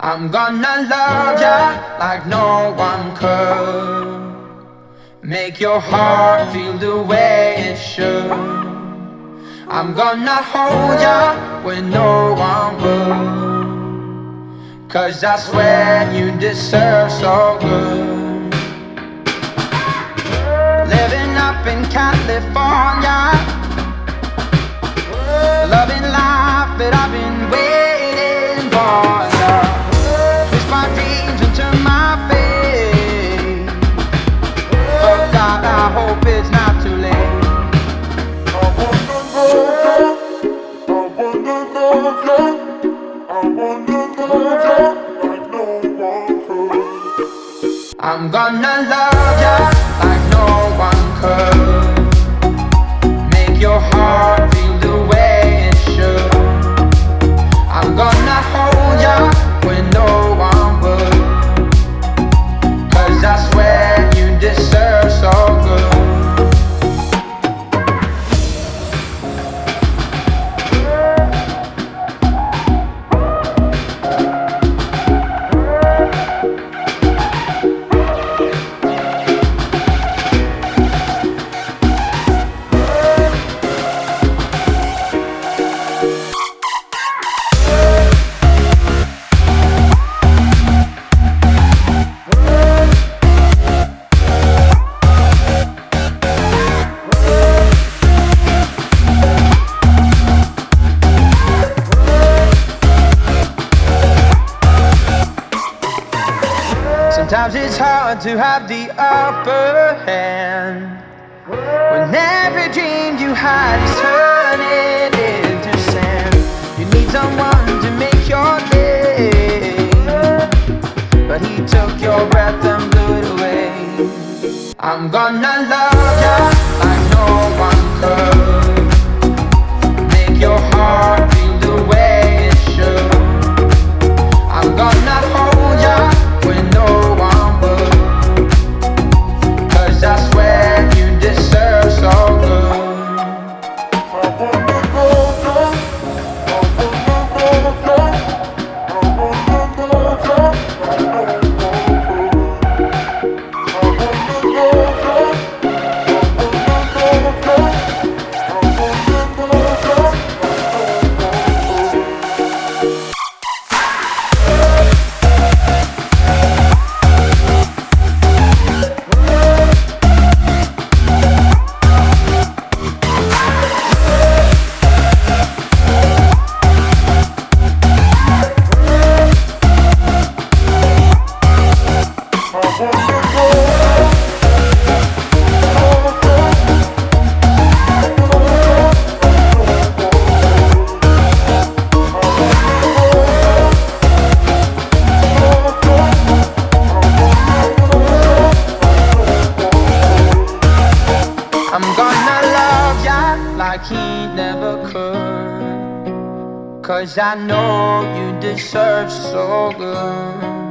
I'm gonna love ya like no one could. Make your heart feel the way it should. I'm gonna hold ya when no one will. Cause I swear you deserve so good. Living up in California. I'm gonna love ya like no one could. Sometimes it's hard to have the upper hand when every dream you had is turning into sand. You need someone to make your day, but he took your breath and blew it away. I'm gonna love Cause I know you deserve so good.